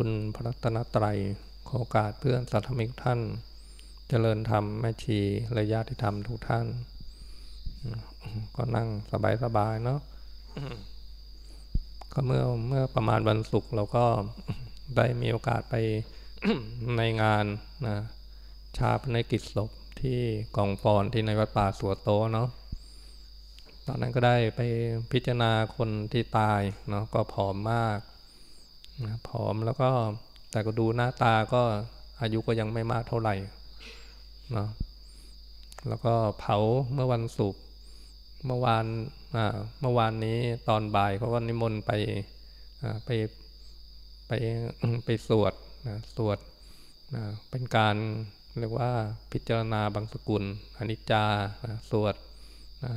คุณพระรัตนตรัยขอโอกาสเพื่อนสัตมิกท่าน เจริญธรรมแม่ชีและญาติธรรมทุกท่าน ก็นั่งสบายๆเนาะก็เมื่อเมื่อประมาณวันศุกร์เราก็ได้มีโอกาสไปในงานนะชาพนกิจศพที่กองฟอนที่ในวัดป่าสัวโตเนาะตอนนั้นก็ได้ไปพิจารณาคนที่ตายเนาะก็ผอมมาก นะผอมแล้วก็แต่ก็ดูหน้าตาก็อายุก็ยังไม่มากเท่าไหร่เนาะแล้วก็เผาเมื่อวันศุกร์เมื่อวานเมื่อวานนี้ตอนบ่ายเขาก็นิมนต์ไปไปไปไปสวดนะสวดนะเป็นการเรียกว่าพิจารณาบางสกุลอนิจจานะสวดนะ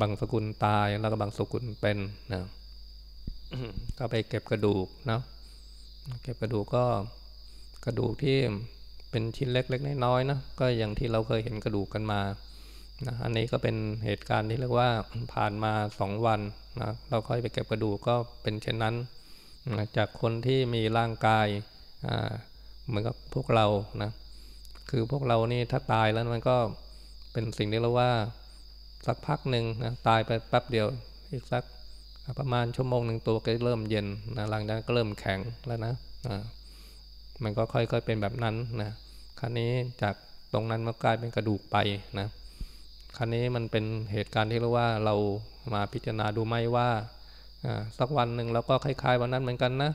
บางสกุลตายแล้วก็บางสกุลเป็นนะ ก็ไปเก็บกระดูกนะเก็บกระดูกก็กระดูกที่เป็นชิ้นเล็กๆน้อยๆนะก็อย่างที่เราเคยเห็นกระดูกกันมานะอันนี้ก็เป็นเหตุการณ์ที่เรียกว่าผ่านมาสองวันนะเราค่อยไปเก็บกระดูกก็เป็นเช่นนั้นนะจากคนที่มีร่างกายเหมือนกับพวกเรานะคือพวกเรานี่ถ้าตายแล้วมันก็เป็นสิ่งที่เราว่าสักพักหนึ่งนะตายไปแป๊บเดียวอีกสัก ประมาณชั่วโมงหนึ่งตัวก็เริ่มเย็นนะหลังจากนั้นก็เริ่มแข็งแล้วนะมันก็ค่อยๆเป็นแบบนั้นนะคราวนี้จากตรงนั้นมันกลายเป็นกระดูกไปนะคราวนี้มันเป็นเหตุการณ์ที่เรียกว่าเรามาพิจารณาดูไหมว่าสักวันหนึ่งเราก็คล้ายๆวันนั้นเหมือนกันนะ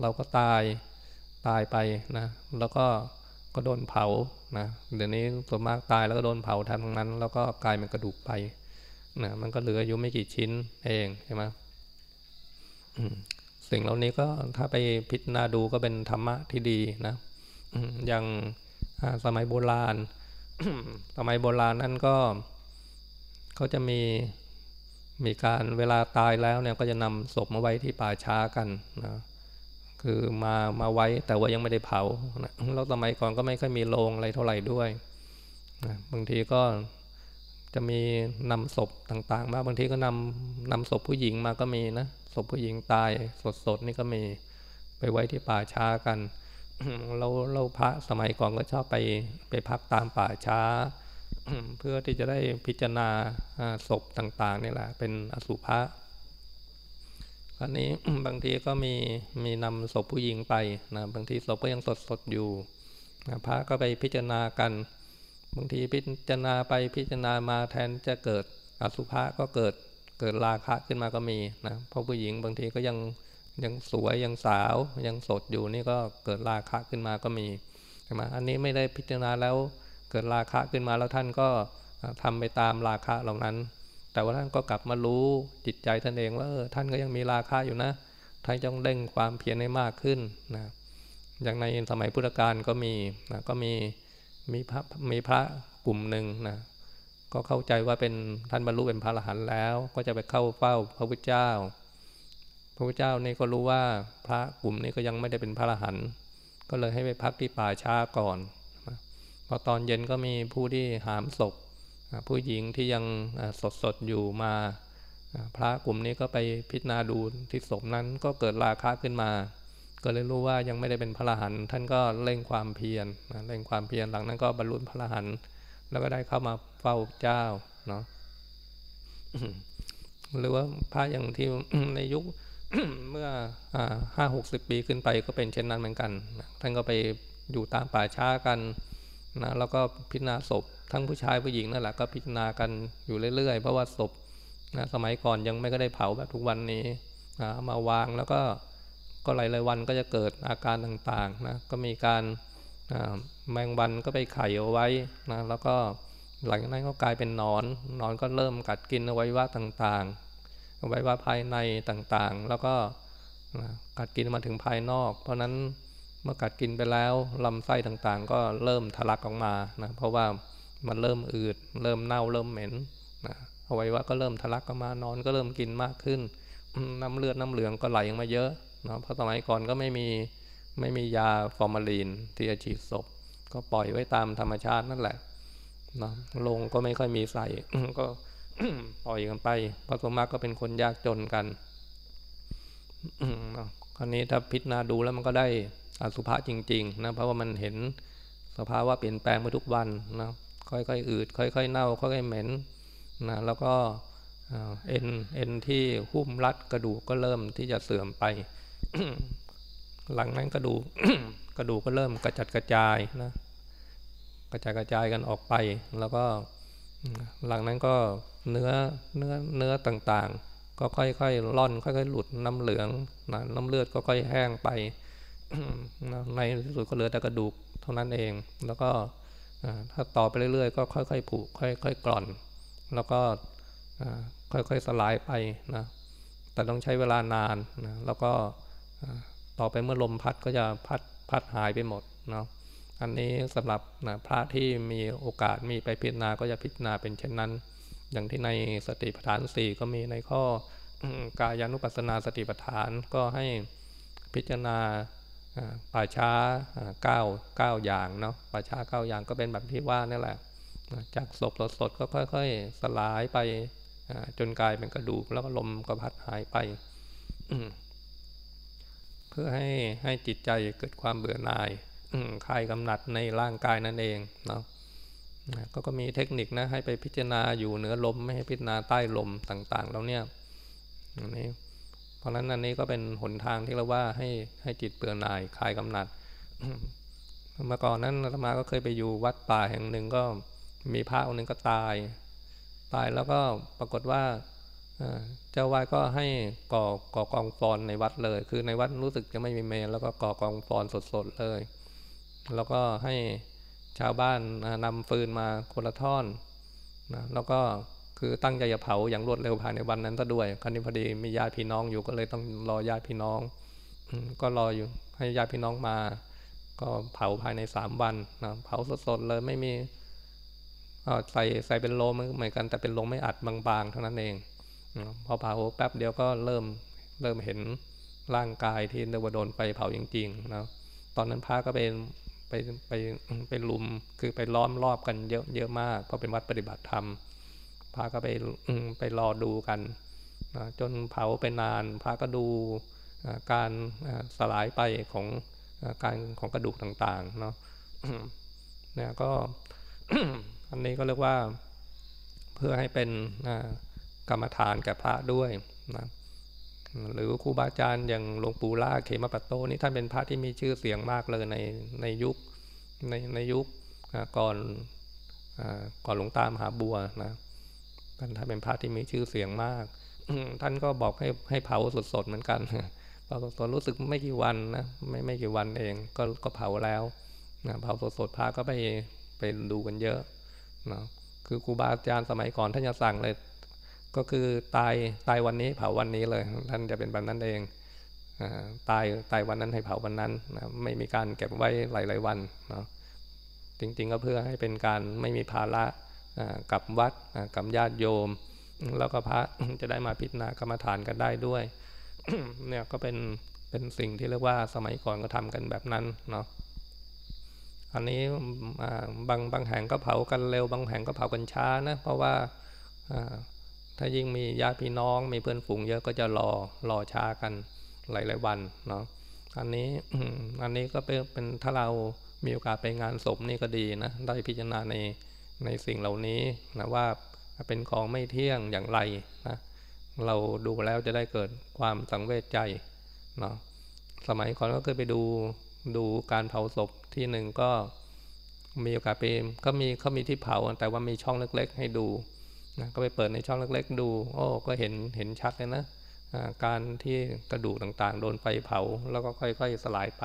เราก็ตายตายไปนะแล้วก็ก็โดนเผานะเดี๋ยวนี้ส่วนมากตายแล้วก็โดนเผาทำทั้งนั้น แล้วก็กลายเป็นกระดูกไปนะมันก็เหลืออยู่ไม่กี่ชิ้นเองใช่ไหม สิ่งเหล่านี้ก็ถ้าไปพิจารณาดูก็เป็นธรรมะที่ดีนะอย่างสมัยโบราณ สมัยโบราณนั้นก็เขาจะมีมีการเวลาตายแล้วเนี่ยก็จะนำศพมาไว้ที่ป่าช้ากันนะคือมามาไว้แต่ว่ายังไม่ได้เผานะแล้วสมัยก่อนก็ไม่ค่อยมีโรงอะไรเท่าไหร่ด้วยนะบางทีก็ จะมีนำศพต่างๆ มาบางทีก็นำนำศพผู้หญิงมาก็มีนะศพผู้หญิงตายสดๆนี่ก็มีไปไว้ที่ป่าช้ากันเราเราพระสมัยก่อนก็ชอบไปไปพักตามป่าช้า เพื่อที่จะได้พิจารณาศพต่างๆนี่แหละ เป็นอสุภะคราวนี้บางทีก็มีมีนำศพผู้หญิงไปนะบางทีศพก็ยังสดสดอยู่นะพระก็ไปพิจารณากัน บางทีพิจารณาไปพิจารณามาแทนจะเกิดอสุภะก็เกิดเกิดราคะขึ้นมาก็มีนะเพราะผู้หญิงบางทีก็ยังยังสวยยังสาวยังสดอยู่นี่ก็เกิดราคะขึ้นมาก็มีใช่ไหมอันนี้ไม่ได้พิจารณาแล้วเกิดราคะขึ้นมาแล้วท่านก็ทำไปตามราคะเหล่านั้น แต่ว่าท่านก็กลับมารู้จิตใจท่านเองว่าเออท่านก็ยังมีราคาอยู่นะท่านต้องเร่งความเพียรให้มากขึ้นนะอย่างในสมัยพุทธกาลก็มีนะก็มี มีพระมีพระกลุ่มหนึ่งนะก็เข้าใจว่าเป็นท่านบรรลุเป็นพระอรหันต์แล้ว ก็จะไปเข้าเฝ้าพระพุทธเจ้า พระพุทธเจ้านี่ก็รู้ว่าพระกลุ่มนี้ก็ยังไม่ได้เป็นพระอรหันต์ก็เลยให้ไปพักที่ป่าช้าก่อนพอตอนเย็นก็มีผู้ที่หามศพผู้หญิงที่ยังสดสดอยู่มา พระกลุ่มนี้ก็ไปพิจารณาดูที่ศพนั้นก็เกิดราคะขึ้นมา ก็เลยรู้ว่ายังไม่ได้เป็นพระอรหันต์ท่านก็เร่งความเพียรนะเร่งความเพียรหลังนั้นก็บรรลุพระอรหันต์แล้วก็ได้เข้ามาเฝ้าเจ้าเนาะหรือว่าพระอย่างที่ในยุคเมื่อห้าหกสิบปีขึ้นไปก็เป็นเช่นนั้นเหมือนกันท่านก็ไปอยู่ตามป่าช้ากันนะแล้วก็พิจารณาศพทั้งผู้ชายผู้หญิงนั่นแหละก็พิจารณากันอยู่เรื่อยๆ เพราะว่าศพนะสมัยก่อนยังไม่ก็ได้เผาแบบทุกวันนี้นะมาวางแล้วก็ ก็หลายๆวันก็จะเกิดอาการต่างๆนะก็มีการแมงวันก็ไปไข่เอาไว้นะแล้วก็หลังจากนั้นก็กลายเป็นนอนนอนก็เริ่มกัดกินอวัยวะต่างๆอวัยวะภายในต่างๆ แล้วก็กัดกินมาถึงภายนอก เพราะนั้นเมื่อกัดกินไปแล้วลำไส้ต่างๆ ก็เริ่มทะลักออกมานะเพราะว่ามันเริ่มอืด เริ่มเน่าเริ่มเหม็นนะเอาไว้ว่าก็เริ่มทะลักออกมานอนก็เริ่มกินมากขึ้น น้ำเลือดน้ำเหลืองก็ไหลออกมาเยอะ นะเพราะสมัยก่อนก็ไม่มีไม่มียาฟอร์มาลีนที่จะฉีดศพ ก็ปล่อยไว้ตามธรรมชาตินั่นแหละนะลงก็ไม่ค่อยมีใส่ก็ปล่อยกันไปเพราะสมมากก็เป็นคนยากจนกันคราวนี้ถ้าพิจารณาดูแล้วมันก็ได้อสุภะจริง ๆ นะ เพราะว่ามันเห็นสภาวะเปลี่ยนแปลงไปทุกวันนะค่อยๆอืดค่อยๆเน่าค่อยๆเหม็นนะแล้วก็เอ็นเอ็นที่หุ้มรัดกระดูกก็เริ่มที่จะเสื่อมไป หลังนั้นกระดูกกระดูกก็เริ่มกระจัดกระจายนะ กระจายกระจายกันออกไป แล้วก็หลังนั้นก็เนื้อเนื้อเนื้อต่างๆ ก็ค่อยๆล่อน ค่อยๆหลุดน้ำเหลืองนะน้ำเลือดก็ค่อยแห้งไปในที่สุดก็เหลือแต่กระดูกเท่านั้นเอง แล้วก็ถ้าต่อไปเรื่อยๆ ก็ค่อยๆผุค่อยๆกร่อน แล้วก็ค่อยๆสลายไปนะแต่ต้องใช้เวลานานนะแล้วก็ ต่อไปเมื่อลมพัดก็จะพัดพัดหายไปหมดเนาะอันนี้สำหรับนะพระที่มีโอกาสมีไปพิจารณาก็จะพิจารณาเป็นเช่นนั้น อย่างที่ในสติปัฏฐานสี่ก็มีในข้อกายานุปัสสนาสติปัฏฐานก็ให้พิจารณาป่าช้าเก้าเก้าอย่างเนาะป่าช้าเก้าอย่างก็เป็นแบบที่ว่านี่แหละ จากศพสดๆก็ค่อย ๆ สลายไปจนกลายเป็นกระดูกแล้วก็ลมก็พัดหายไป เพื่อให้ให้จิตใจเกิดความเบื่อหน่ายคลายกำหนัดในร่างกายนั่นเองเนาะก็ก็มีเทคนิคนะให้ไปพิจารณาอยู่เหนือลมไม่ให้พิจารณาใต้ลมต่างๆแล้วเนี่ยนี่เพราะฉะนั้นอันนี้ก็เป็นหนทางที่เราว่าให้ให้จิตเบื่อหน่ายคลายกำหนัดเมื่อก่อนนั้นอาตมาก็เคยไปอยู่วัดป่าแห่งหนึ่งก็มีพระองค์หนึ่งก็ตาย ตายแล้วก็ปรากฏว่า เจ้าวาดก็ให้ก่อก่อกองฟอนในวัดเลย คือในวัดรู้สึกจะไม่มีเมนแล้วก็ก่อกองฟอนสดๆเลย แล้วก็ให้ชาวบ้านนำฟืนมาคนละท่อนนะแล้วก็คือตั้งใจจะเผาอย่างรวดเร็วภายในวันนั้นซะด้วยคราวนี้พอดีมีญาติพี่น้องอยู่ก็เลยต้องรอญาติพี่น้อง ก็รออยู่ให้ญาติพี่น้องมา ก็เผาภายในสามวันนะเผาสดๆเลยไม่มีใส่ใส่เป็นโลมเหมือนกันแต่เป็นโลไม่อัดบางๆเท่านั้นเอง พอเผาแป๊บเดียวก็เริ่มเริ่มเห็นร่างกายที่เนวโดนไปเผาจริงๆนะตอนนั้นพระก็เป็นไปไปไปลุมคือไปล้อมรอบกันเยอะเยอะมากเพราะเป็นวัดปฏิบัติธรรมพระก็ไปไปรอดูกันนะจนเผาไปนานพระก็ดูการสลายไปของการของกระดูกต่างๆเนาะเนี่ยก็อันนี้ก็เรียกว่าเพื่อให้เป็น กรรมฐานแก่พระด้วยนะหรือครูบาอาจารย์อย่างหลวงปู่ล่าเขมปัตโตนี่ท่านเป็นพระที่มีชื่อเสียงมากเลยในในยุคในในยุคก่อนก่อนหลวงตามหาบัวนะท่านเป็นพระที่มีชื่อเสียงมาก ท่านก็บอกให้ให้เผาสดๆเหมือนกันเผาสดๆรู้สึกไม่กี่วันนะไม่ไม่กี่วันเองก็ก็เผาแล้วนะเผาสดๆพระก็ไปไปดูกันเยอะนะคือครูบาอาจารย์สมัยก่อนท่านจะสั่งเลย ก็คือตายตายวันนี้เผาวันนี้เลย ท่านจะเป็นแบบนั้นเองตายตายวันนั้นให้เผาวันนั้นนะไม่มีการเก็บไว้หลาย ๆ วันเนาะจริงๆก็เพื่อให้เป็นการไม่มีภาระกับวัดกับญาติโยม แล้วก็พระจะได้มาพิจารณากรรมฐานกันได้ด้วยเนี่ยก็เป็นเป็นสิ่งที่เรียกว่าสมัยก่อนก็ทำกันแบบนั้นเนาะอันนี้บางบางแห่งก็เผากันเร็ว บางแห่งก็เผากันช้านะเพราะว่า ถ้ายิ่งมีญาติพี่น้องมีเพื่อนฝูงเยอะก็จะรอรอช้ากันหลายๆวันเนาะอันนี้อันนี้ก็เป็นเป็นถ้าเรามีโอกาสไปงานศพนี่ก็ดีนะได้พิจารณาในในสิ่งเหล่านี้นะว่าเป็นของไม่เที่ยงอย่างไรนะเราดูแล้วจะได้เกิดความสังเวชใจเนาะสมัยก่อนก็เคยไปดูดูการเผาศพที่หนึ่งก็มีโอกาสไปก็มีเขามีที่เผาแต่ว่ามีช่องเล็ก ๆ ให้ดู นะก็ไปเปิดในช่องเล็กๆดู โอ้ก็เห็นเห็นชัดเลยนะการที่กระดูกต่างๆ โดนไฟเผา แล้วก็ค่อยๆสลายไป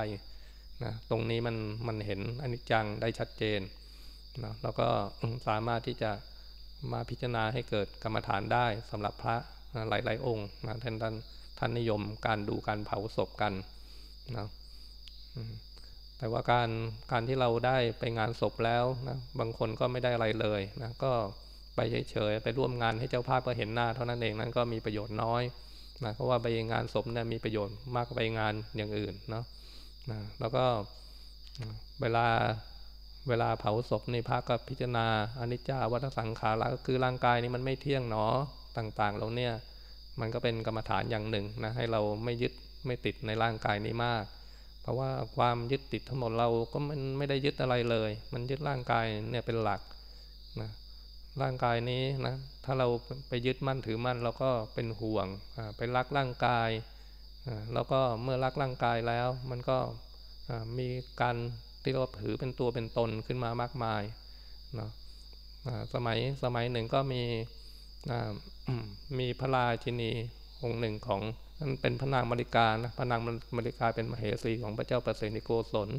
นะตรงนี้มันมันเห็นอนิจจังได้ชัดเจนนะแล้วก็สามารถที่จะมาพิจารณาให้เกิดกรรมฐานได้สำหรับพระหลายๆองค์นะท่านท่านท่านนิยมการดูการเผาศพกันนะแต่ว่าการการที่เราได้ไปงานศพแล้วนะบางคนก็ไม่ได้อะไรเลยนะก็ ไปเฉยๆไปร่วมงานให้เจ้าภาพก็เห็นหน้าเท่านั้นเองนั้นก็มีประโยชน์น้อยนะเพราะว่าไปงานศพเนี่ยมีประโยชน์มากกว่าไปงานอย่างอื่นเนาะนะแล้วก็เวลาเวลาเผาศพในพระก็พิจารณาอนิจจาวัฏสังขาระก็คือร่างกายนี้มันไม่เที่ยงเนาะต่างๆเราเนี่ยมันก็เป็นกรรมฐานอย่างหนึ่งนะให้เราไม่ยึดไม่ติดในร่างกายนี้มาก เพราะว่าความยึดติดทั้งหมดเราก็มันไม่ได้ยึดอะไรเลย มันยึดร่างกายเนี่ยเป็นหลักนะ ร่างกายนี้นะถ้าเราไปยึดมั่นถือมั่นเราก็เป็นห่วงไปรักร่างกายแล้วก็เมื่อรักร่างกายแล้ว มันก็มีการที่เราถือเป็นตัวเป็นตนขึ้นมามากมายเนาะสมัยสมัยหนึ่งก็มีมีพระราชินีองค์หนึ่งของนั่นเป็นพระนางมาริกานะพระนางมาริกาเป็นมเหสีของพระเจ้าประเสนิโกศล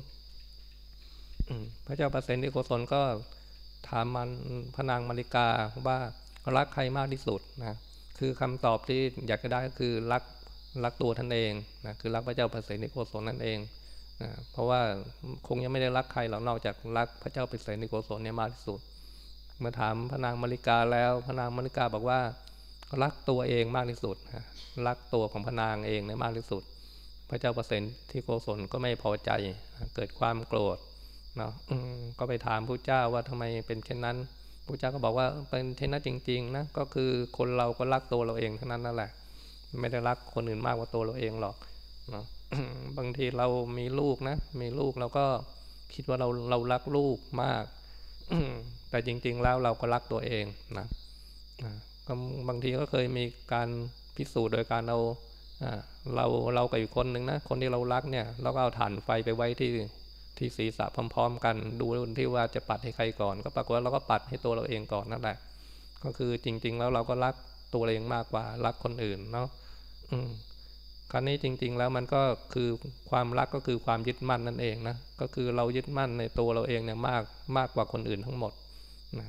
พระเจ้าประเสนิโกศลก็ ถามมันพนางมาริกาว่ารักใครมากที่สุดนะคือคำตอบที่อยากจะได้ก็คือรักรักตัวท่านเองนะคือรักพระเจ้าประเสนิโกศลนั่นเองนะเพราะว่าคงยังไม่ได้รักใครหรอกนอกจากรักพระเจ้าประเสนิโกศลเนี่ยมากที่สุดเมื่อถามพระนางมาริกาแล้วพระนางมาริกาบอกว่ารักตัวเองมากที่สุดนะรักตัวของพระนางเองเนี่ยมากที่สุด พระเจ้าประเสนที่โกศลก็ไม่พอใจเกิดความโกรธ เนาะก็ไปถามพระเจ้าว่าทำไมเป็นเช่นนั้นพระเจ้าก็บอกว่าเป็นเช่นนั้นจริง ๆ นะ ก็คือคนเราก็รักตัวเราเองเท่านั้นนั่นแหละ ไม่ได้รักคนอื่นมากกว่าตัวเราเองหรอกเนาะบางทีเรามีลูกนะ มีลูกเราก็คิดว่าเราเรารักลูกมากแต่จริง ๆ แล้วเราก็รักตัวเองนะก็บางทีก็เคยมีการพิสูจน์โดยการเราเราเรากับอีกคนหนึ่งนะ คนที่เรารักเนี่ย เราก็เอาถ่านไฟไปไว้ที่ ที่ศีรษะพร้อม ๆ กัน ดูที่ว่าจะปัดให้ใครก่อน ก็ปรากฏว่าเราก็ปัดให้ตัวเราเองก่อนนั่นแหละ ก็คือจริง ๆ แล้วเราก็รักตัวเองมากกว่ารักคนอื่นเนาะอืมคราวนี้จริง ๆ แล้วมันก็คือความรักก็คือความยึดมั่นนั่นเองนะก็คือเรายึดมั่นในตัวเราเองเนี่ยมากมากกว่าคนอื่นทั้งหมดนะ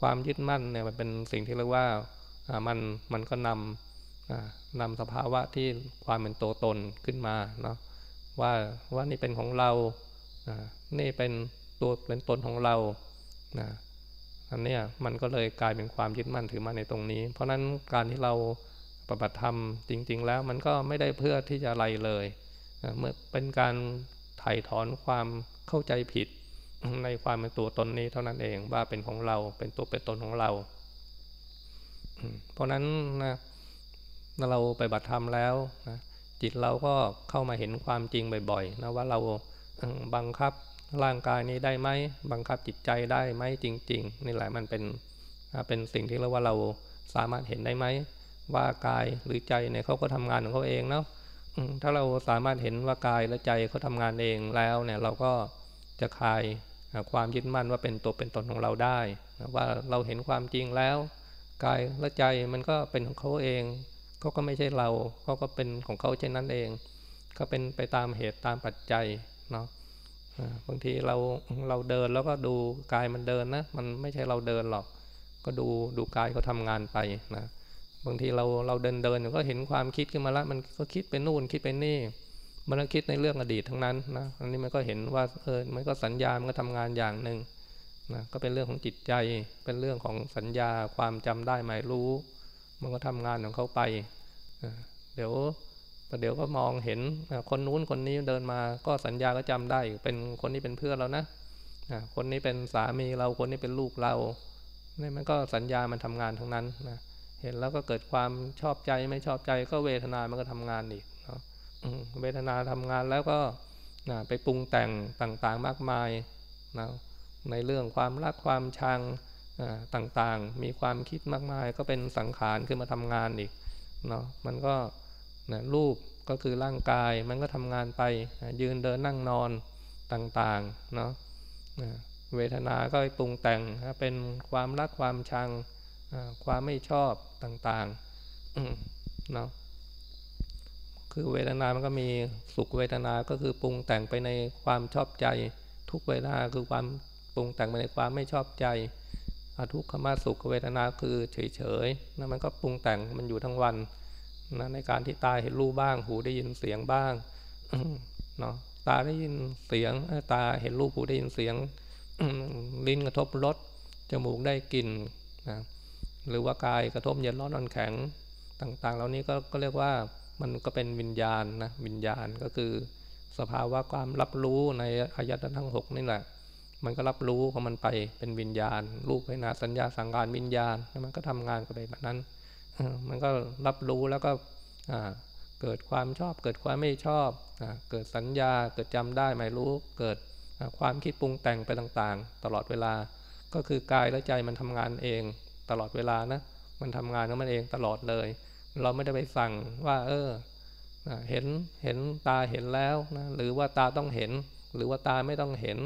ความยึดมั่นเนี่ยมันเป็นสิ่งที่เรียกว่ามันมันก็นำนำสภาวะที่ความเป็นตัวตนขึ้นมาเนาะว่าว่านี่เป็นของเรา นี่เป็นตัวเป็นตนของเราอันนี้มันก็เลยกลายเป็นความยึดมั่นถือมั่นในตรงนี้ เพราะนั้นการที่เราปฏิบัติธรรมจริง ๆ แล้วมันก็ไม่ได้เพื่อที่จะอะไรเลยเมื่อเป็นการถ่ายถอนความเข้าใจผิดในความเป็นตัวตนนี้เท่านั้นเองว่าเป็นของเราเป็นตัวเป็นตนของเรา เพราะนั้นนะเราไปบัติธรรมแล้วนะจิตเราก็เข้ามาเห็นความจริงบ่อยๆนะว่าเรา บังคับร่างกายนี้ได้ไหมบังคับจิตใจได้ไหมจริง ๆ นี่แหละมันเป็นเป็นสิ่งที่เราว่าเราสามารถเห็นได้ไหมว่ากายหรือใจเนี่ยเขาก็ทำงานของเขาเองเนาะถ้าเราสามารถเห็นว่ากายและใจเขาทำงานเองแล้วเนี่ยเราก็จะคลายความยึดมั่นว่าเป็นตัวเป็นตนของเราได้ว่าเราเห็นความจริงแล้ว กายและใจมันก็เป็นของเขาเองเขาก็ไม่ใช่เราเขาก็เป็นของเขาเช่นนั้นเอง ก็เป็นไปตามเหตุตามปัจจัย เนาะบางทีเราเราเดินแล้วก็ดูกายมันเดินนะ มันไม่ใช่เราเดินหรอก ก็ดูดูกายเขาทำงานไปนะบางทีเราเราเดินเดินก็เห็นความคิดขึ้นมาล้วมันก็คิดไปนู่นคิดไปนี่ มันก็คิดในเรื่องอดีตทั้งนั้นนะอันนี้มันก็เห็นว่าเออมันก็สัญญา มันก็ทำงานอย่างหนึ่งนะก็เป็นเรื่องของจิตใจ เป็นเรื่องของสัญญาความจำได้หมายรู้ มันก็ทำงานของเขาไป เดี๋ยว ประเดี๋ยวก็มองเห็นคนนู้นคนนี้เดินมา ก็สัญญาก็จำได้ เป็นคนนี้เป็นเพื่อนเรานะคนนี้เป็นสามีเราคนนี้เป็นลูกเราเนี่ยมันก็สัญญามันทำงานทั้งนั้นนะเห็นแล้วก็เกิดความชอบใจไม่ชอบใจก็เวทนามันก็ทำงานอีกเวทนาทำงานแล้วก็ไปปรุงแต่งต่างๆมากมายนะในเรื่องความรักความชังต่างๆ มีความคิดมากมาย ก็เป็นสังขารขึ้นมาทำงานอีกเนาะมันก็ นะรูปก็คือร่างกายมันก็ทำงานไปยืนเดินนั่งนอนต่างๆเนาะเวทนา ก็ปรุงแต่งเป็นความรักความชังความไม่ชอบต่างๆเนาะคือเวทนา มันก็มีสุขเวทนา ก็คือปรุงแต่งไปในความชอบใจ ทุกเวทนาคือความปรุงแต่งไปในความไม่ชอบใจอทุกขมาสุขเวทนาคือเฉยๆนะมันก็ปรุงแต่งมันอยู่ทั้งวัน นะในการที่ตาเห็นรูปบ้าง หูได้ยินเสียงบ้างเนาะตาได้ยินเสียงตาเห็นรูปหูได้ยินเสียงลิ้นกระทบรสจมูกได้กลิ่นนะหรือว่ากายกระทบเย็นร้อนอ่อนแข็งต่าง ๆ เหล่านี้ก็ก็เรียกว่ามันก็เป็นวิญญาณนะวิญญาณก็คือ สภาวะความรับรู้ในอายตนะทั้งหกนี่แหละ มันก็รับรู้ของมันไปเป็นวิญญาณ รูปเวทนาสัญญาสังการวิญญาณมันก็ทำงานกันไปแบบนั้น มันก็รับรู้แล้วก็เกิดความชอบ เกิดความไม่ชอบเกิดสัญญาเกิดจำได้ไม่รู้ เกิดความคิดปรุงแต่งไปต่างๆ ตลอดเวลา ก็คือกายและใจมันทำงานเองตลอดเวลานะมันทำงานของมันเองตลอดเลย เราไม่ได้ไปสั่งว่า เออเห็นเห็นตาเห็นแล้วนะหรือว่าตาต้องเห็น หรือว่าตาไม่ต้องเห็น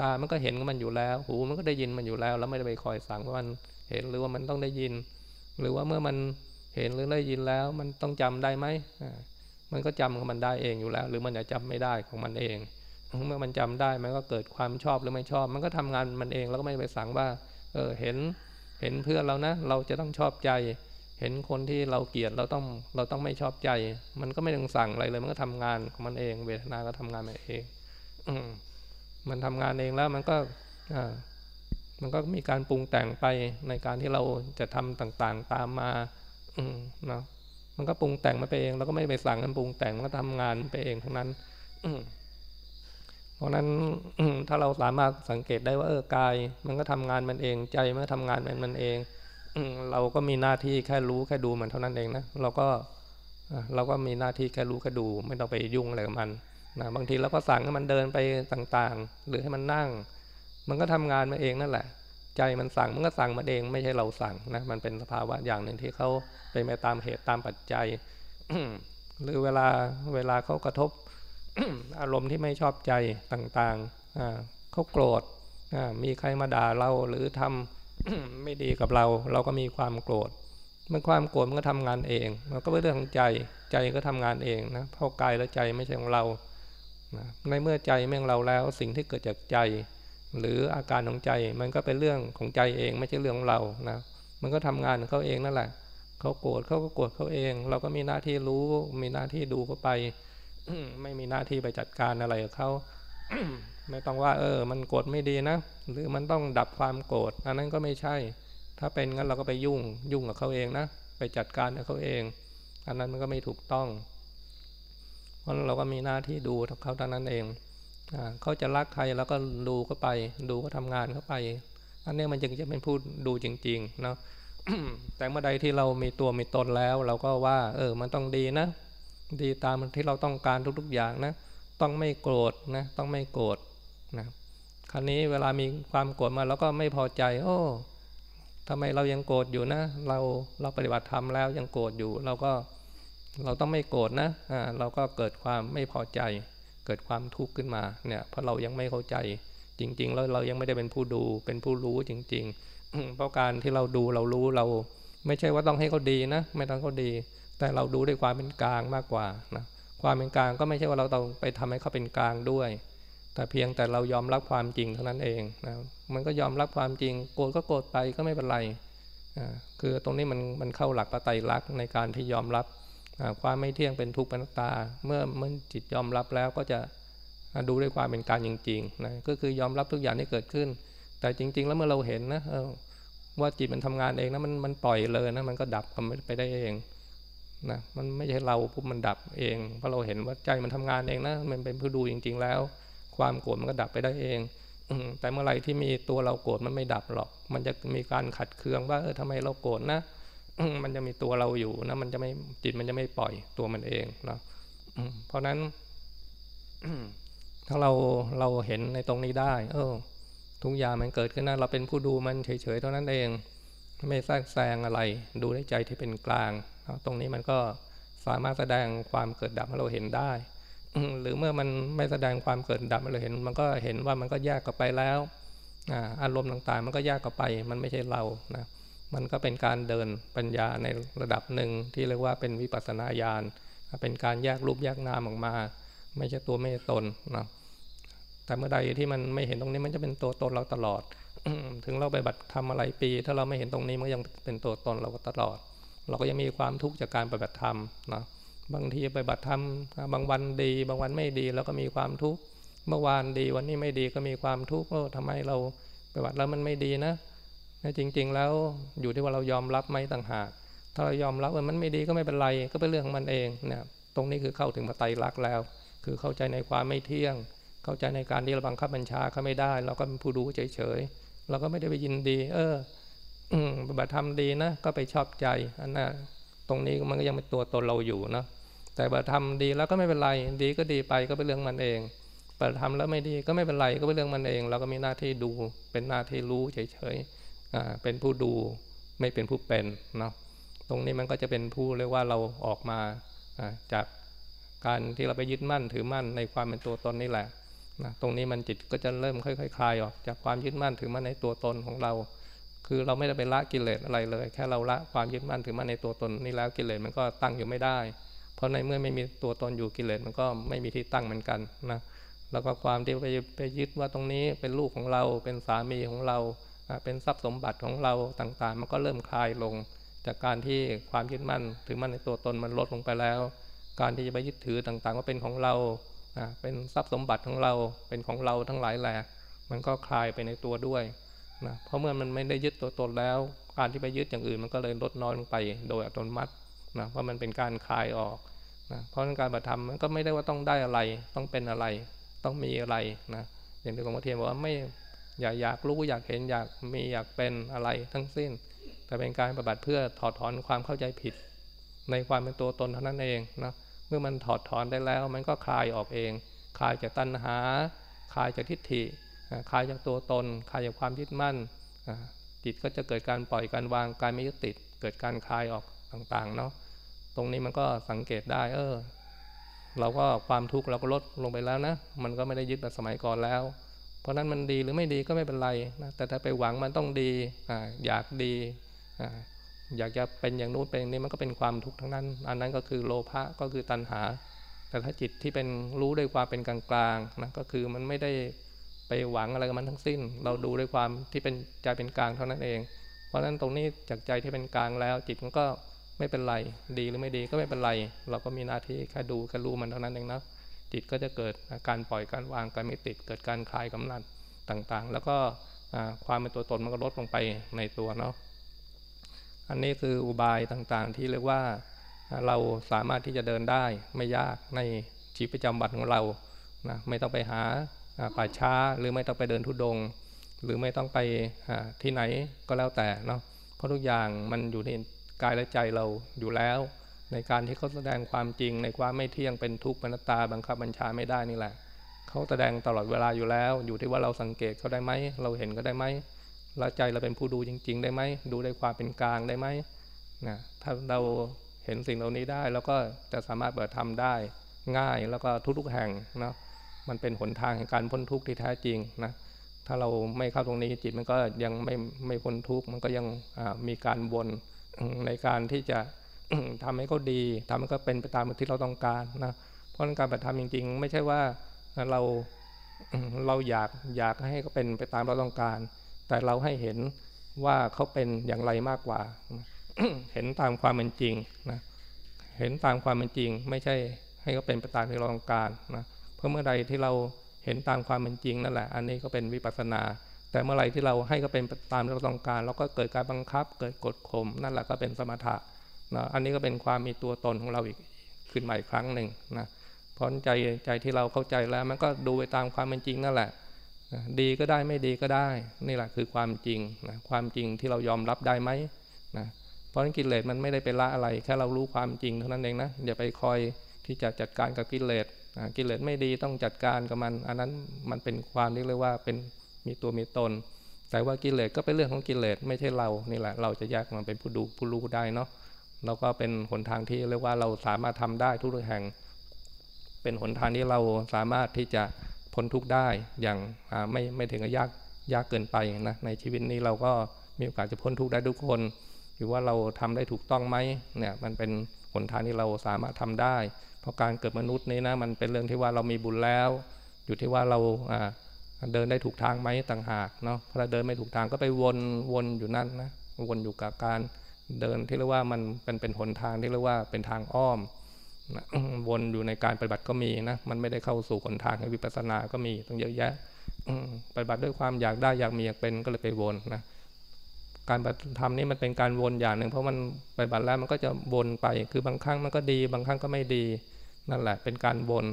ตามันก็เห็นมันอยู่แล้ว หูมันก็ได้ยินมันอยู่แล้ว แล้วไม่ได้ไปคอยสั่งว่ามันเห็นหรือว่ามันต้องได้ยิน หรือว่าเมื่อมันเห็นหรือได้ยินแล้ว มันต้องจำได้ไหมมันก็จำของมันได้เองอยู่แล้ว หรือมันจะจำไม่ได้ของมันเอง เมื่อมันจำได้มันก็เกิดความชอบหรือไม่ชอบ มันก็ทำงานมันเองแล้วก็ไม่ไปสั่งว่า เออเห็นเห็นเพื่อนเรานะ เราจะต้องชอบใจ เห็นคนที่เราเกลียดเราต้องเราต้องไม่ชอบใจ มันก็ไม่ต้องสั่งอะไรเลยมันก็ทำงานของมันเอง เวทนาก็ทำงานมันเองอืมันทำงานเองแล้วมันก็อ่า มันก็มีการปรุงแต่งไปในการที่เราจะทำต่างๆตามมา อืมเนาะมันก็ปรุงแต่งมาไปเองเราก็ไม่ไปสั่งมันปรุงแต่งมันก็ทำงานไปเองทั้งนั้นอืเพราะนั้นถ้าเราสามารถสังเกตได้ว่าเออกาย มันก็ทำงานมันเองใจมันก็ทำงานมันมันเองเราก็มีหน้าที่แค่รู้แค่ดูมันเท่านั้นเองนะเราก็เราก็มีหน้าที่แค่รู้แค่ดู ไม่ต้องไปยุ่งอะไรกับมันนะบางทีเราก็สั่งให้มันเดินไปต่างๆ หรือให้มันนั่ง มันก็ทำงานมาเองนั่นแหละ ใจมันสั่งมันก็สั่งมาเองไม่ใช่เราสั่งนะมันเป็นสภาวะอย่างหนึ่งที่เขาเป็นไปตามเหตุตามปัจจัยหรือเวลาเวลาเขากระทบอารมณ์ที่ไม่ชอบใจต่างๆเขาโกรธมีใครมาด่าเราหรือทำไม่ดีกับเรา เราก็มีความโกรธมันความโกรธมันก็ทำงานเอง มันก็เป็นเรื่องของใจใจก็ทำงานเองนะเพราะกายและใจไม่ใช่ของเราในเมื่อใจไม่ของเราแล้วสิ่งที่เกิดจากใจ หรืออาการของใจมันก็เป็นเรื่องของใจเองไม่ใช่เรื่องของเรานะมันก็ทำงานของเขาเองนั่นแหละเขาโกรธเขาก็โกรธเขาเอง เราก็มีหน้าที่รู้ มีหน้าที่ดูเขาไปไม่มีหน้าที่ไปจัดการอะไรกับเขาไม่ต้องว่า เออ มันโกรธไม่ดีนะหรือมันต้องดับความโกรธอันนั้นก็ไม่ใช่ ถ้าเป็นงั้นเราก็ไปยุ่ง ยุ่งกับเขาเองนะไปจัดการกับเขาเอง อันนั้นมันก็ไม่ถูกต้อง เพราะเราก็มีหน้าที่ดูเขาเท่านั้นเอง เขาจะรักใครแล้วก็ดูก็ไป ดูก็ทำงานเขาไป อันนี้มันจึงจะเป็นผู้ดูจริงๆเนาะแต่เมื่อใดที่เรามีตัวมีตนแล้ว เราก็ว่า เออ มันต้องดีนะ ดีตามที่เราต้องการทุกๆอย่างนะ ต้องไม่โกรธนะ ต้องไม่โกรธนะคราวนี้เวลามีความโกรธมาแล้วก็ไม่พอใจ โอ้ทำไมเรายังโกรธอยู่นะ เราเราปฏิบัติธรรมแล้วยังโกรธอยู่ เราก็เราต้องไม่โกรธนะอ่าเราก็เกิดความไม่พอใจ เกิดความทุกข์ขึ้นมาเนี่ยเพราะเรายังไม่เข้าใจจริง ๆ แล้วเรายังไม่ได้เป็นผู้ดูเป็นผู้รู้จริง ๆ เพราะการที่เราดูเรารู้เรา ไม่ใช่ว่าต้องให้เขาดีนะ ไม่ต้องเขาดี แต่เราดูด้วยความเป็นกลางมากกว่านะความเป็นกลางก็ไม่ใช่ว่าเราต้องไปทำให้เขาเป็นกลางด้วย แต่เพียงแต่เรายอมรับความจริงเท่านั้นเองนะมันก็ยอมรับความจริง โกรธก็โกรธไปก็ไม่เป็นไรคือตรงนี้มันมันเข้าหลักปไตยลักษณ์ในการที่ยอมรับ ความไม่เที่ยงเป็นทุกข์เป็นตา เมื่อมันจิตยอมรับแล้วก็จะดูด้วยความเป็นกลางจริงๆนะก็คือยอมรับทุกอย่างที่เกิดขึ้น แต่จริง ๆ แล้วเมื่อเราเห็นนะว่าจิตมันทำงานเองนะมันมันปล่อยเลยนะมันก็ดับมันไปได้เองนะมันไม่ใช่เราปุ๊บมันดับเองเพราะเราเห็นว่าใจมันทำงานเองนะมันเป็นผู้ดูจริง ๆ แล้ว ความโกรธมันก็ดับไปได้เองแต่เมื่อไรที่มีตัวเราโกรธมันไม่ดับหรอก มันจะมีการขัดเคืองว่าเออทำไมเราโกรธนะ มันจะมีตัวเราอยู่นะมันจะไม่จิตมันจะไม่ปล่อยตัวมันเองเนาะเพราะนั้นถ้าเราเราเห็นในตรงนี้ได้ เออ ทุกอย่างมันเกิดขึ้นนะเราเป็นผู้ดูมันเฉยๆเท่านั้นเอง ไม่แทรกแซงอะไร ดูในใจที่เป็นกลางตรงนี้มันก็สามารถแสดงความเกิดดับให้เราเห็นได้หรือเมื่อมันไม่แสดงความเกิดดับให้เราเห็น มันก็เห็นว่ามันก็แยกกันไปแล้วอารมณ์ต่างๆ มันก็แยกกันไป มันไม่ใช่เรานะ มันก็เป็นการเดินปัญญาในระดับหนึ่งที่เรียกว่าเป็นวิปัสสนาญาณเป็นการแยกรูปแยกนามออกมา ไม่ใช่ตัวไม่ใช่ตนนะแต่เมื่อใดที่มันไม่เห็นตรงนี้มันจะเป็นตัวตนเราตลอด ถึงเราไปบัตรทำอะไรปี ถ้าเราไม่เห็นตรงนี้มันยังเป็นตัวตนเราก็ตลอด เราก็ยังมีความทุกข์จากการปฏิบัติธรรมนะบางทีปฏิบัติธรรมบางวันดี บางวันไม่ดีเราก็มีความทุกข์เมื่อวานดีวันนี้ไม่ดีก็มีความทุกข์โอ้ทำไมเราปฏิบัติแล้วมันไม่ดีนะ จริง ๆ แล้วอยู่ที่ว่าเรายอมรับไหมต่างหาก ถ้าเรายอมรับว่ามันไม่ดีก็ไม่เป็นไรก็เป็นเรื่องของมันเองเนี่ยตรงนี้คือเข้าถึงปไตยรักแล้ว คือเข้าใจในความไม่เที่ยง เข้าใจในการที่เราบังคับบัญชาเขาไม่ได้ เราก็เป็นผู้ดูเฉยๆเราก็ไม่ได้ไปยินดี เออปฏิบัติธรรมดีนะก็ไปชอบใจอันนั้นตรงนี้มันก็ยังเป็นตัวตนเราอยู่นะแต่ปฏิบัติธรรมดีแล้วก็ไม่เป็นไรดีก็ดีไปก็เป็นเรื่องมันเองปฏิบัติธรรมแล้วไม่ดีก็ไม่เป็นไรก็เป็นเรื่องมันเอง เราก็มีหน้าที่ดูเป็นหน้าที่รู้เฉยๆ เป็นผู้ดูไม่เป็นผู้เป็นเนาะตรงนี้มันก็จะเป็นผู้เรียกว่าเราออกมาจากการที่เราไปยึดมั่นถือมั่นในความเป็นตัวตนนี่แหละนะตรงนี้มันจิตก็จะเริ่มค่อยๆคลายออกจากความยึดมั่นถือมั่นในตัวตนของเรา คือเราไม่ได้ไปละกิเลสอะไรเลย แค่เราละความยึดมั่นถือมั่นในตัวตนนี่แล้วกิเลสมันก็ตั้งอยู่ไม่ได้ เพราะในเมื่อไม่มีตัวตนอยู่กิเลสมันก็ไม่มีที่ตั้งเหมือนกันนะแล้วก็ความที่ไปไปยึดว่าตรงนี้เป็นลูกของเราเป็นสามีของเรา เป็นทรัพย์สมบัติของเราต่างๆ มันก็เริ่มคลายลง จากการที่ความยึดมั่นถือมั่นในตัวตนมันลดลงไปแล้ว การที่จะไปยึดถือต่างๆ ว่าเป็นของเราเป็นทรัพย์สมบัติของเราเป็นของเราทั้งหลายแหละมันก็คลายไปในตัวด้วยนะเพราะเมื่อมันไม่ได้ยึดตัวตนแล้ว การที่ไปยึดอย่างอื่นมันก็เลยลดน้อยลงไปโดยอัตโนมัตินะเพราะมันเป็นการคลายออกนะเพราะการปฏิธรรมมันก็ไม่ได้ว่าต้องได้อะไร ต้องเป็นอะไร ต้องมีอะไรนะอย่างที่หลวงพ่อเทียนบอกว่าไม่ อยากอยากรู้อยากเห็นอยากมีอยากเป็นอะไรทั้งสิ้น แต่เป็นการปฏิบัติเพื่อถอดถอนความเข้าใจผิด ในความเป็นตัวตนเท่านั้นเองนะเมื่อมันถอดถอนได้แล้วมันก็คลายออกเอง คลายจากตัณหา คลายจากทิฏฐิคลายจากตัวตน คลายจากความยึดมั่นจิตก็จะเกิดการปล่อยการวางการไม่ยึดติด เกิดการคลายออกต่างๆเนาะตรงนี้มันก็สังเกตได้ เออ เราก็ความทุกข์เราก็ลดลงไปแล้วนะ มันก็ไม่ได้ยึดแบบสมัยก่อนแล้ว เพราะนั้นมันดีหรือไม่ดีก็ไม่เป็นไรนะแต่ถ้าไปหวังมันต้องดีออยากดีออยากจะเป็นอย่างนู้นเป็นนี้มันก็เป็นความทุกข์ทั้งนั้น อันนั้นก็คือโลภะก็คือตัณหา แต่ถ้าจิตที่เป็นรู้ด้วยความเป็นกลางๆนะก็คือมันไม่ได้ไปหวังอะไรกับมันทั้งสิ้น เราดูด้วยความที่เป็นใจเป็นกลางเท่านั้นเอง เพราะฉะนั้นตรงนี้จากใจที่เป็นกลางแล้ว จิตมันก็ไม่เป็นไร ดีหรือไม่ดีก็ไม่เป็นไร เราก็มีหน้าที่แค่ดูแค่รู้มันเท่านั้นเองนะ จิตก็จะเกิดการปล่อยการวางการไม่ติด เกิดการคลายกำลังต่างๆ แล้วก็ความเป็นตัวตนมันก็ลดลงไปในตัวเนาะอันนี้คืออุบายต่างๆ ที่เรียกว่าเราสามารถที่จะเดินได้ไม่ยากในชีวิตประจำวันของเรานะไม่ต้องไปหาป่าช้า หรือไม่ต้องไปเดินทุดง หรือไม่ต้องไปที่ไหนก็แล้วแต่เนาะเพราะทุกอย่างมันอยู่ในกายและใจเราอยู่แล้ว ในการที่เขาแสดงความจริงในความไม่เที่ยงเป็นทุกข์เป็นตาบังคับบัญชาไม่ได้นี่แหละเขาแสดงตลอดเวลาอยู่แล้ว อยู่ที่ว่าเราสังเกตเขาได้ไหมเราเห็นก็ได้ไหมล้วใจเราเป็นผู้ดูจริง ๆ ได้ไหมดูได้ความเป็นกลางได้ไหมนะถ้าเราเห็นสิ่งเหล่านี้ได้แล้วก็จะสามารถเปิดทำได้ง่ายแล้วก็ทุกๆแห่งเนาะมันเป็นหนทางแห่งการพ้นทุกข์ที่แท้จริงนะถ้าเราไม่เข้าตรงนี้จิตมันก็ยังไม่ไม่พ้นทุกข์มันก็ยังมีการวนในการที่จะ ทำให้เขาดีทำให้เขาเป็นไปตามที่เราต้องการนะเพราะการปฏิธรรมจริง ๆ ไม่ใช่ว่าเราเราอยากอยากให้เขาเป็นไปตามเราต้องการ แต่เราให้เห็นว่าเขาเป็นอย่างไรมากกว่า เห็นตามความเป็นจริงนะเห็นตามความเป็นจริง ไม่ใช่ให้เขาเป็นไปตามที่เราต้องการนะเพราะเมื่อใดที่เราเห็นตามความเป็นจริงนั่นแหละ อันนี้ก็เป็นวิปัสสนา แต่เมื่อไรที่เราให้เขาเป็นตามที่เราต้องการ เราก็เกิดการบังคับ เกิดกดข่มนั่นแหละก็เป็นสมถะ นะอันนี้ก็เป็นความมีตัวตนของเราอีกขึ้นใหม่ครั้งหนึ่งนะเพราะใจใจที่เราเข้าใจแล้วมันก็ดูไปตามความเป็นจริงนั่นแหละดีก็ได้ไม่ดีก็ได้ นี่แหละคือความจริงนะความจริงที่เรายอมรับได้ไหมนะเพราะกิเลสมันไม่ได้ไปละอะไร แค่เรารู้ความจริงเท่านั้นเองนะอย่าไปคอยที่จะจัดการกับกิเลสกิเลสไม่ดีต้องจัดการกับมัน อันนั้นมันเป็นความที่เรียกว่าเป็นมีตัวมีตน แต่ว่ากิเลสก็เป็นเรื่องของกิเลสไม่ใช่เรานี่แหละเราจะแยกมันเป็นผู้ดูผู้รู้ได้เนาะ เราก็เป็นหนทางที่เรียกว่าเราสามารถทำได้ทุกแห่ง เป็นหนทางที่เราสามารถที่จะพ้นทุกข์ได้อย่างไม่ไม่ถึงกับยากยากเกินไปนะในชีวิตนี้เราก็มีโอกาสจะพ้นทุกข์ได้ทุกคนหรือว่าเราทำได้ถูกต้องไหมเนี่ยมันเป็นหนทางที่เราสามารถทำได้ เพราะการเกิดมนุษย์นี้นะมันเป็นเรื่องที่ว่าเรามีบุญแล้ว อยู่ที่ว่าเราเดินได้ถูกทางไหมต่างหากเนาะถ้าเดินไม่ถูกทางก็ไปวนวนอยู่นั่นนะวนอยู่กับการ เดินที่เรียกว่ามันเป็นเป็นหนทางที่เรียกว่าเป็นทางอ้อมวนอยู่ในการปฏิบัติก็มีนะมันไม่ได้เข้าสู่หนทางให้วิปัสสนาก็มีต้องเยอะแยะปฏิบัติด้วยความอยากได้อยากมีอยากเป็นก็เลยไปวนนะการปฏิธรรมนี้มันเป็นการวนอย่างหนึ่งเพราะมันปฏิบัติแล้วมันก็จะวนไปคือบางครั้งมันก็ดี บางครั้งก็ไม่ดี นั่นแหละเป็นการวน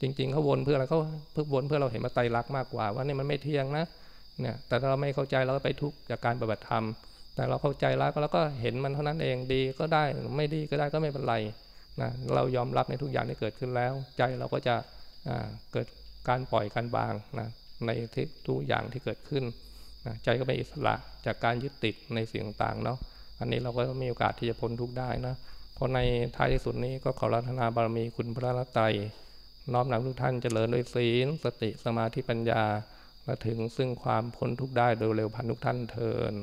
จริง ๆเขาวนเพื่ออะไรเขาเพื่อวนเพื่อเราเห็นมาไตรลักษณ์มากกว่าว่านี่มันไม่เที่ยงนะเนี่ยแต่ถ้าเราไม่เข้าใจเราก็ไปทุกข์จากการปฏิบัติธรรม แต่เราเข้าใจแล้วก็เราก็เห็นมันเท่านั้นเองดีก็ได้ไม่ดีก็ได้ก็ไม่เป็นไรนะเรายอมรับในทุกอย่างที่เกิดขึ้นแล้ว ใจเราก็จะเกิดการปล่อยการบางนะในทุกอย่างที่เกิดขึ้นนะใจก็เป็นอิสระจากการยึดติดในสิ่งต่างๆเนาะอันนี้เราก็มีโอกาสที่จะพ้นทุกข์ได้นะเพราะในท้ายที่สุดนี้ก็ขอรัตนาบารมีคุณพระรัตน์น้อมนำทุกท่านเจริญด้วยศีลสติสมาธิปัญญาและถึงซึ่งความพ้นทุกข์ได้โดยเร็วพันทุกท่านเทิน